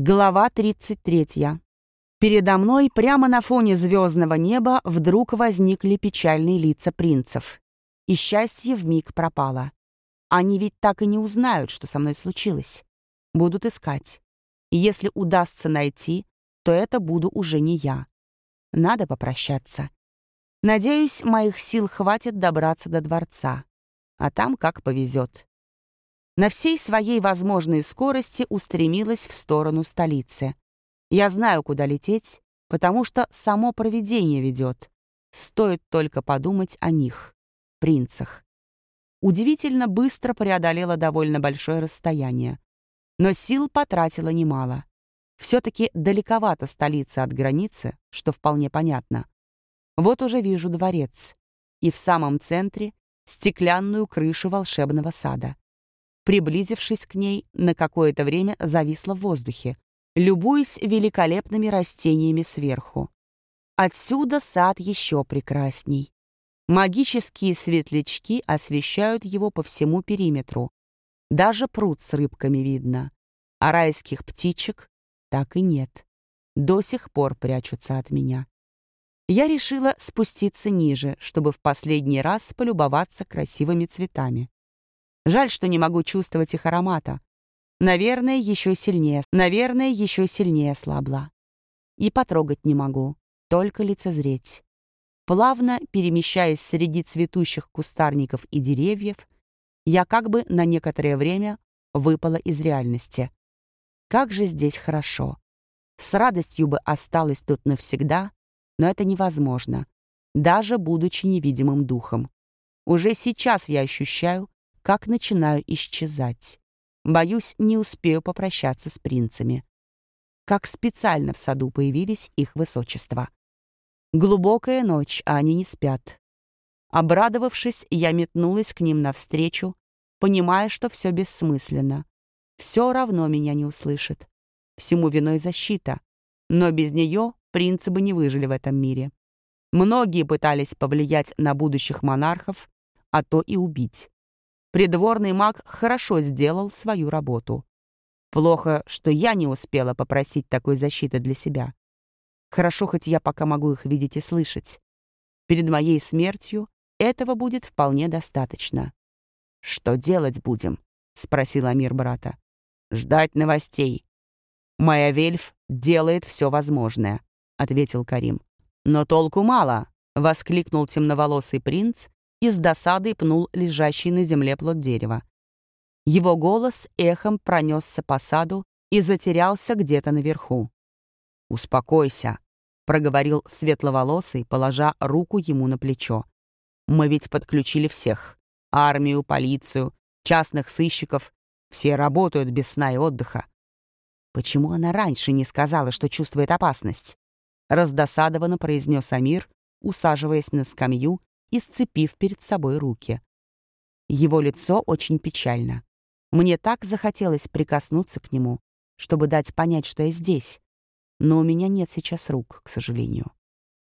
Глава 33. Передо мной прямо на фоне звездного неба вдруг возникли печальные лица принцев. И счастье вмиг пропало. Они ведь так и не узнают, что со мной случилось. Будут искать. И если удастся найти, то это буду уже не я. Надо попрощаться. Надеюсь, моих сил хватит добраться до дворца. А там как повезет на всей своей возможной скорости устремилась в сторону столицы. Я знаю, куда лететь, потому что само провидение ведет. Стоит только подумать о них, принцах. Удивительно быстро преодолела довольно большое расстояние. Но сил потратила немало. Все-таки далековато столица от границы, что вполне понятно. Вот уже вижу дворец. И в самом центре — стеклянную крышу волшебного сада приблизившись к ней, на какое-то время зависла в воздухе, любуясь великолепными растениями сверху. Отсюда сад еще прекрасней. Магические светлячки освещают его по всему периметру. Даже пруд с рыбками видно. А райских птичек так и нет. До сих пор прячутся от меня. Я решила спуститься ниже, чтобы в последний раз полюбоваться красивыми цветами. Жаль, что не могу чувствовать их аромата. Наверное, еще сильнее, наверное, еще сильнее слабла. И потрогать не могу, только лицезреть. Плавно перемещаясь среди цветущих кустарников и деревьев, я как бы на некоторое время выпала из реальности. Как же здесь хорошо. С радостью бы осталась тут навсегда, но это невозможно, даже будучи невидимым духом. Уже сейчас я ощущаю, как начинаю исчезать. Боюсь, не успею попрощаться с принцами. Как специально в саду появились их высочества. Глубокая ночь, а они не спят. Обрадовавшись, я метнулась к ним навстречу, понимая, что все бессмысленно. Все равно меня не услышит. Всему виной защита. Но без нее принцы бы не выжили в этом мире. Многие пытались повлиять на будущих монархов, а то и убить. Придворный маг хорошо сделал свою работу. Плохо, что я не успела попросить такой защиты для себя. Хорошо, хоть я пока могу их видеть и слышать. Перед моей смертью этого будет вполне достаточно. «Что делать будем?» — спросил Амир брата. «Ждать новостей. Моя вельф делает все возможное», — ответил Карим. «Но толку мало», — воскликнул темноволосый принц и с досадой пнул лежащий на земле плод дерева. Его голос эхом пронесся по саду и затерялся где-то наверху. «Успокойся», — проговорил светловолосый, положа руку ему на плечо. «Мы ведь подключили всех. Армию, полицию, частных сыщиков. Все работают без сна и отдыха. Почему она раньше не сказала, что чувствует опасность?» Раздосадованно произнес Амир, усаживаясь на скамью и сцепив перед собой руки. Его лицо очень печально. Мне так захотелось прикоснуться к нему, чтобы дать понять, что я здесь. Но у меня нет сейчас рук, к сожалению.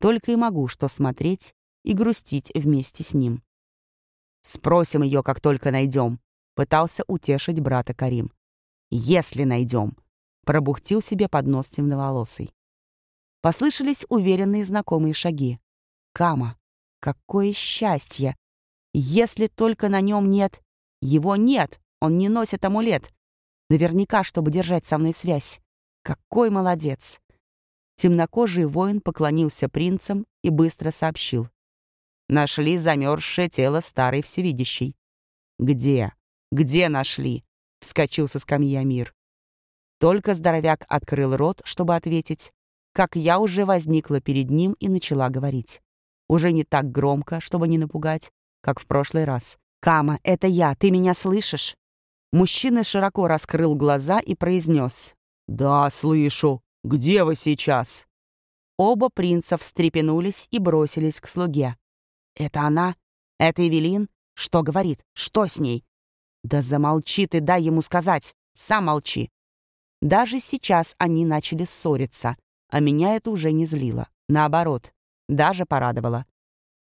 Только и могу что смотреть и грустить вместе с ним. «Спросим ее, как только найдем», — пытался утешить брата Карим. «Если найдем», — пробухтил себе под нос темноволосый. Послышались уверенные знакомые шаги. Кама. Какое счастье! Если только на нем нет... Его нет, он не носит амулет. Наверняка, чтобы держать со мной связь. Какой молодец! Темнокожий воин поклонился принцам и быстро сообщил. Нашли замерзшее тело старой всевидящей. «Где? Где нашли?» — вскочил со скамьи Амир. Только здоровяк открыл рот, чтобы ответить, как я уже возникла перед ним и начала говорить. Уже не так громко, чтобы не напугать, как в прошлый раз. «Кама, это я, ты меня слышишь?» Мужчина широко раскрыл глаза и произнес. «Да, слышу. Где вы сейчас?» Оба принца встрепенулись и бросились к слуге. «Это она? Это Эвелин? Что говорит? Что с ней?» «Да замолчи ты, дай ему сказать. Сам молчи». Даже сейчас они начали ссориться, а меня это уже не злило. Наоборот, даже порадовало.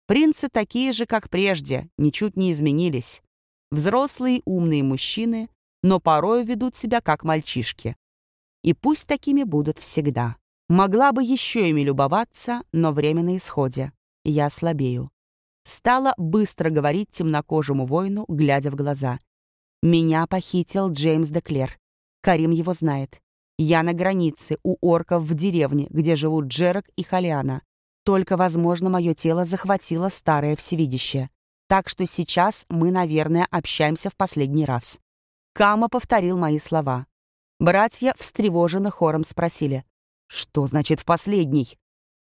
Принцы такие же, как прежде, ничуть не изменились. Взрослые умные мужчины, но порой ведут себя как мальчишки. И пусть такими будут всегда. Могла бы еще ими любоваться, но время на исходе. Я слабею. Стала быстро говорить темнокожему воину, глядя в глаза. «Меня похитил Джеймс Деклер. Карим его знает. Я на границе, у орков в деревне, где живут Джерак и Халиана. Только, возможно, мое тело захватило старое всевидящее. Так что сейчас мы, наверное, общаемся в последний раз». Кама повторил мои слова. Братья встревоженно хором спросили. «Что значит «в последний»?»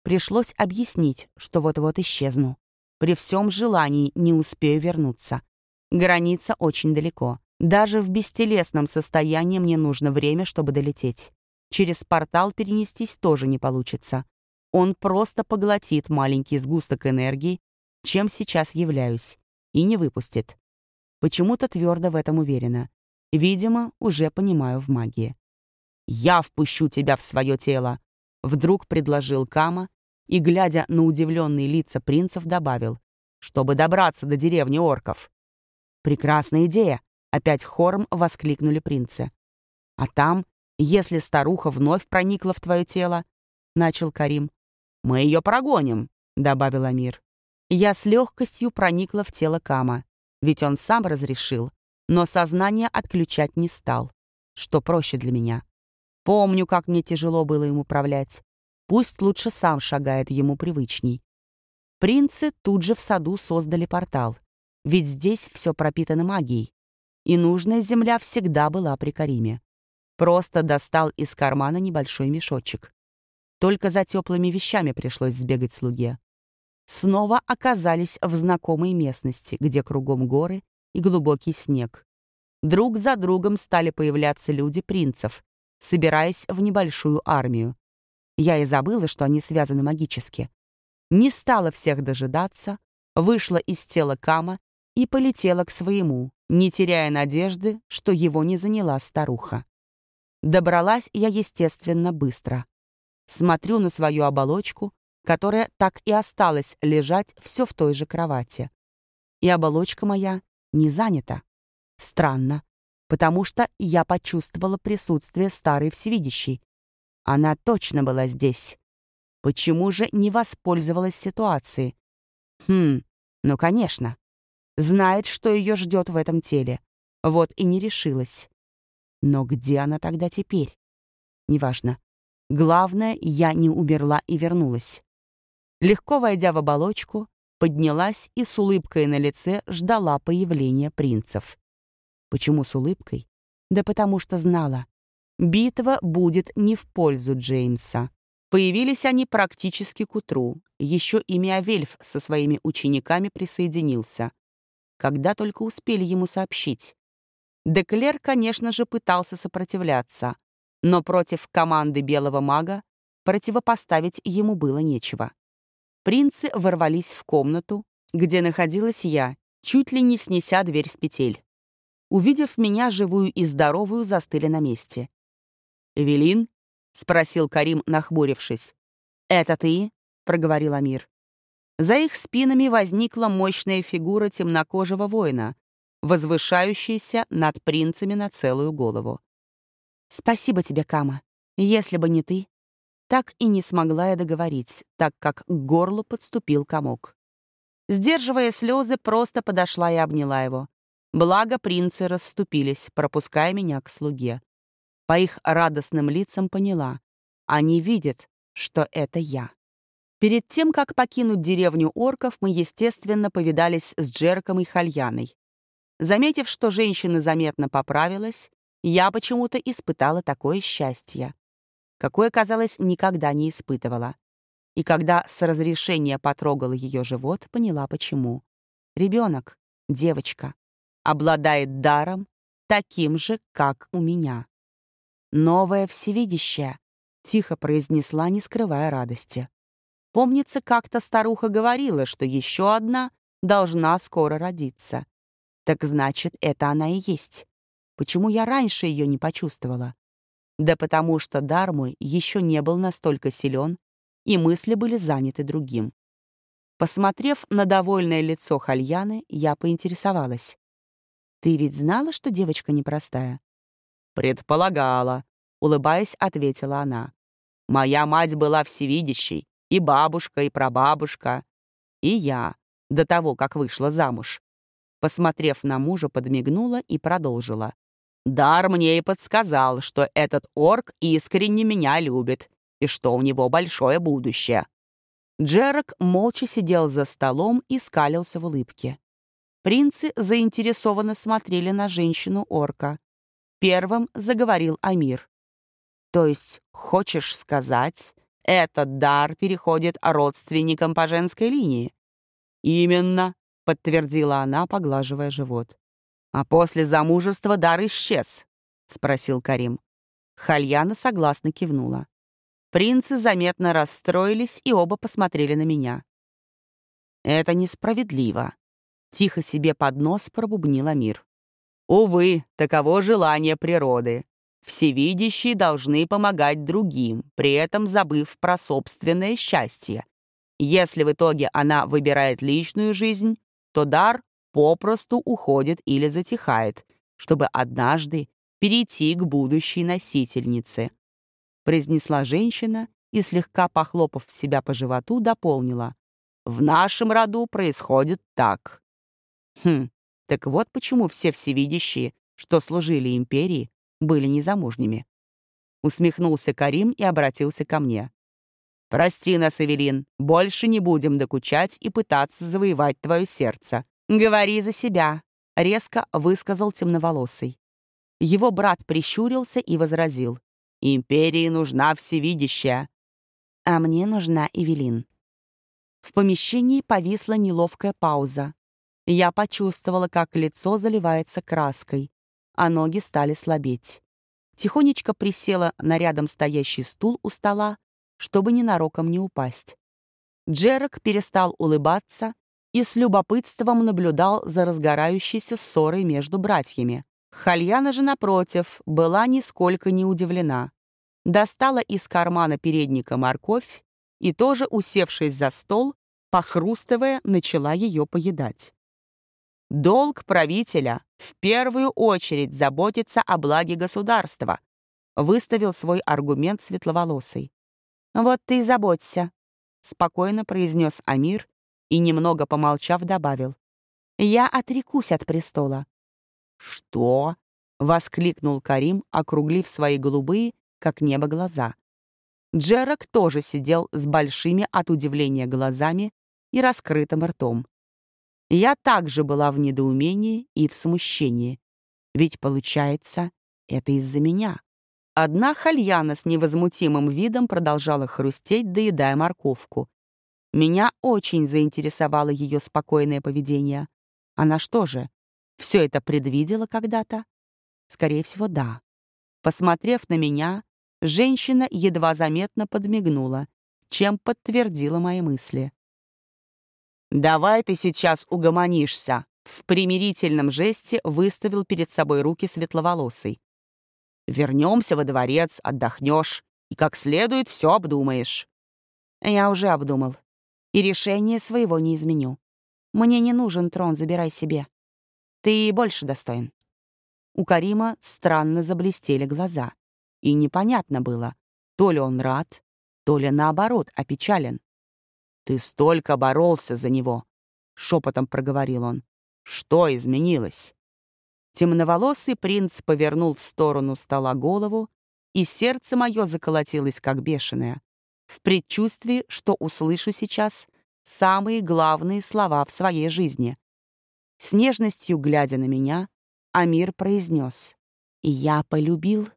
Пришлось объяснить, что вот-вот исчезну. При всем желании не успею вернуться. Граница очень далеко. Даже в бестелесном состоянии мне нужно время, чтобы долететь. Через портал перенестись тоже не получится. Он просто поглотит маленький сгусток энергии, чем сейчас являюсь, и не выпустит. Почему-то твердо в этом уверена. Видимо, уже понимаю в магии. «Я впущу тебя в свое тело!» Вдруг предложил Кама и, глядя на удивленные лица принцев, добавил, чтобы добраться до деревни орков. «Прекрасная идея!» — опять хором воскликнули принцы. «А там, если старуха вновь проникла в твое тело, — начал Карим. «Мы ее прогоним», — добавил Амир. Я с легкостью проникла в тело Кама, ведь он сам разрешил, но сознание отключать не стал, что проще для меня. Помню, как мне тяжело было им управлять. Пусть лучше сам шагает, ему привычней. Принцы тут же в саду создали портал, ведь здесь все пропитано магией. И нужная земля всегда была при Кариме. Просто достал из кармана небольшой мешочек. Только за теплыми вещами пришлось сбегать слуге снова оказались в знакомой местности, где кругом горы и глубокий снег. Друг за другом стали появляться люди принцев, собираясь в небольшую армию. Я и забыла, что они связаны магически. Не стала всех дожидаться, вышла из тела Кама и полетела к своему, не теряя надежды, что его не заняла старуха. Добралась я, естественно, быстро. Смотрю на свою оболочку, которая так и осталась лежать все в той же кровати. И оболочка моя не занята. Странно, потому что я почувствовала присутствие старой всевидящей. Она точно была здесь. Почему же не воспользовалась ситуацией? Хм, ну, конечно. Знает, что ее ждет в этом теле. Вот и не решилась. Но где она тогда теперь? Неважно. Главное, я не умерла и вернулась. Легко войдя в оболочку, поднялась и с улыбкой на лице ждала появления принцев. Почему с улыбкой? Да потому что знала. Битва будет не в пользу Джеймса. Появились они практически к утру. Еще и Миавельф со своими учениками присоединился. Когда только успели ему сообщить. Деклер, конечно же, пытался сопротивляться, но против команды белого мага противопоставить ему было нечего. Принцы ворвались в комнату, где находилась я, чуть ли не снеся дверь с петель. Увидев меня, живую и здоровую, застыли на месте. «Эвелин?» — спросил Карим, нахмурившись. «Это ты?» — проговорил Амир. За их спинами возникла мощная фигура темнокожего воина, возвышающаяся над принцами на целую голову. «Спасибо тебе, Кама. Если бы не ты, так и не смогла я договорить, так как к горлу подступил комок. Сдерживая слезы, просто подошла и обняла его. Благо принцы расступились, пропуская меня к слуге. По их радостным лицам поняла. Они видят, что это я. Перед тем, как покинуть деревню орков, мы, естественно, повидались с Джерком и Хальяной. Заметив, что женщина заметно поправилась, я почему-то испытала такое счастье какое, казалось, никогда не испытывала. И когда с разрешения потрогала ее живот, поняла, почему. Ребенок, девочка, обладает даром, таким же, как у меня. «Новое всевидящее», — тихо произнесла, не скрывая радости. Помнится, как-то старуха говорила, что еще одна должна скоро родиться. Так значит, это она и есть. Почему я раньше ее не почувствовала? Да потому что дар мой еще не был настолько силен, и мысли были заняты другим. Посмотрев на довольное лицо Хальяны, я поинтересовалась. «Ты ведь знала, что девочка непростая?» «Предполагала», улыбаясь, ответила она. «Моя мать была всевидящей, и бабушка, и прабабушка, и я, до того, как вышла замуж». Посмотрев на мужа, подмигнула и продолжила. «Дар мне и подсказал, что этот орк искренне меня любит, и что у него большое будущее». Джерак молча сидел за столом и скалился в улыбке. Принцы заинтересованно смотрели на женщину-орка. Первым заговорил Амир. «То есть, хочешь сказать, этот дар переходит родственникам по женской линии?» «Именно», — подтвердила она, поглаживая живот. «А после замужества дар исчез?» — спросил Карим. Хальяна согласно кивнула. Принцы заметно расстроились и оба посмотрели на меня. «Это несправедливо», Тихо себе под нос пробубнила мир. Увы, таково желание природы. Всевидящие должны помогать другим, при этом забыв про собственное счастье. Если в итоге она выбирает личную жизнь, то дар попросту уходит или затихает, чтобы однажды перейти к будущей носительнице. Произнесла женщина и, слегка похлопав себя по животу, дополнила. В нашем роду происходит так. Хм, так вот почему все всевидящие, что служили империи, были незамужними. Усмехнулся Карим и обратился ко мне. «Прости нас, Эвелин, больше не будем докучать и пытаться завоевать твое сердце. Говори за себя», — резко высказал темноволосый. Его брат прищурился и возразил. «Империи нужна всевидящая». «А мне нужна Эвелин». В помещении повисла неловкая пауза. Я почувствовала, как лицо заливается краской, а ноги стали слабеть. Тихонечко присела на рядом стоящий стул у стола, чтобы ненароком не упасть. Джерек перестал улыбаться и с любопытством наблюдал за разгорающейся ссорой между братьями. Хальяна же, напротив, была нисколько не удивлена. Достала из кармана передника морковь и тоже, усевшись за стол, похрустывая, начала ее поедать. Долг правителя в первую очередь заботиться о благе государства, выставил свой аргумент светловолосый. «Вот ты и заботься», — спокойно произнес Амир и, немного помолчав, добавил. «Я отрекусь от престола». «Что?» — воскликнул Карим, округлив свои голубые, как небо, глаза. Джерак тоже сидел с большими от удивления глазами и раскрытым ртом. Я также была в недоумении и в смущении. Ведь, получается, это из-за меня. Одна хальяна с невозмутимым видом продолжала хрустеть, доедая морковку. Меня очень заинтересовало ее спокойное поведение. Она что же, все это предвидела когда-то? Скорее всего, да. Посмотрев на меня, женщина едва заметно подмигнула, чем подтвердила мои мысли. «Давай ты сейчас угомонишься», — в примирительном жесте выставил перед собой руки светловолосый. «Вернемся во дворец, отдохнешь и как следует все обдумаешь». «Я уже обдумал. И решение своего не изменю. Мне не нужен трон, забирай себе. Ты больше достоин». У Карима странно заблестели глаза. И непонятно было, то ли он рад, то ли наоборот опечален. «Ты столько боролся за него!» — шепотом проговорил он. «Что изменилось?» Темноволосый принц повернул в сторону стола голову, и сердце мое заколотилось, как бешеное, в предчувствии, что услышу сейчас самые главные слова в своей жизни. С нежностью глядя на меня, Амир произнес, «И я полюбил